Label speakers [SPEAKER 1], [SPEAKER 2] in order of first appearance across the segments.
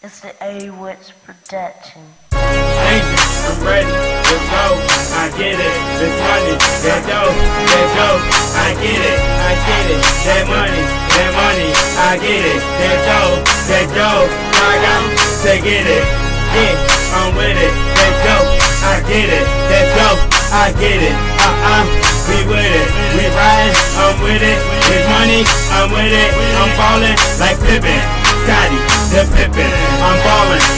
[SPEAKER 1] It's the A-Witch production.
[SPEAKER 2] Angel, I'm ready, let's go. I get it, this money, that dough, that dough. I get it, I get it, that money, that money. I get it, that dough, that dough. I got to get it, yeah, I'm with it, that dough. I get it, that dough, I get it, uh-uh, we with it, we riding, I'm with it, with money, I'm with it, I'm falling like Pippen, Scottie, the Pippen,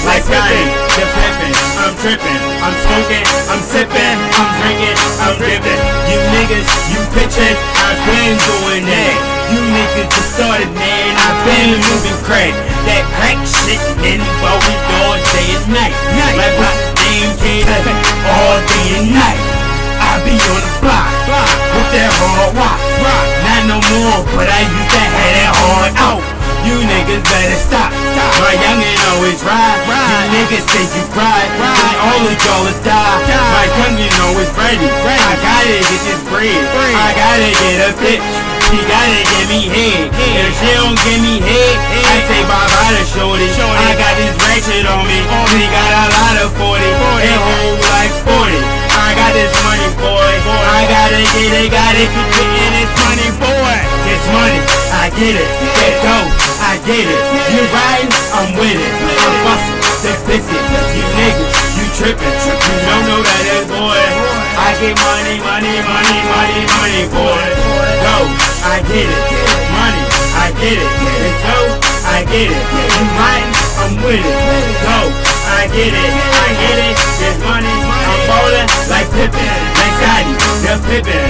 [SPEAKER 2] Like Scottie, the Pippen, I'm tripping, I'm smoking, I'm sipping, I'm drinking, I'm dripping, you niggas, you pitching, I've been doing that, you niggas just started, man, I've been moving crack, that crack shit, man, while we all day and night, like his name, kid, all day and night. I be on the block, with that hard rock. Not no more, but I used to have that hard out. You niggas better stop. My youngin' always ride. You niggas say you cry, then all of y'all will die. My youngin' always ready. I gotta get this bread. I gotta get a bitch. She gotta give me head. If she don't give me head, I say bye bye to shorty. I got this ratchet on me. We got a lot of 40. It hold like 40. I got this money, boy. I gotta get it, gotta keep get it. Get go, I get it. You riding, I'm with it. I'm busting, the biscuit. You niggas, you tripping. You don't know that that boy. I get money, money, money, money, money, boy. Go, I get it. Money, I get it. It's go, I get it. You riding, I'm with it. Go, I get it. I get it. There's money, I'm falling like Pippen, like Scottie, the
[SPEAKER 3] Pippen.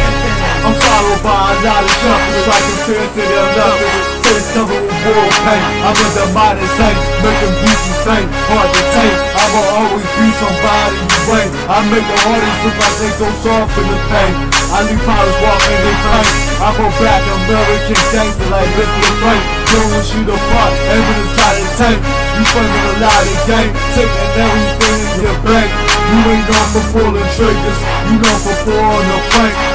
[SPEAKER 3] By a I compare to them nothing it's covered with war paint I'm in the modern saint Making beats insane Hard to take I'ma always be somebody you ain't I make the hardest look like they go soft in the pain I leave pilots walking in pain I'm a black American gangster like Mr. Frank Throwing shit apart Aiming inside the tank You funding a lot of game Taking everything in your bank You ain't known for pulling triggers You known for pulling a prank I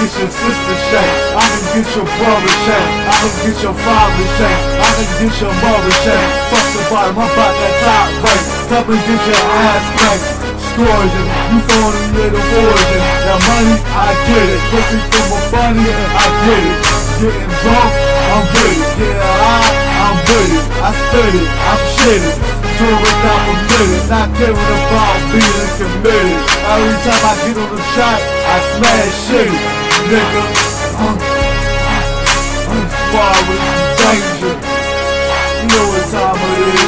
[SPEAKER 3] get your sister shanked. I can get your brother shanked. I can get your father shanked. I can get your mother shanked. Fuck the bottom, I'm about that top rank. Come and get your ass spanked. Scourging, you phony little origin. Now money, I get it. Pussy from a bunny, I get it. Getting drunk, I'm with it. Getting high, I'm with it. I spit it, I'm shitting. Do it a minute, not caring about being committed. Every time I get on the track, I smash shit, nigga. Uh, I'm far with danger. You know what time it is.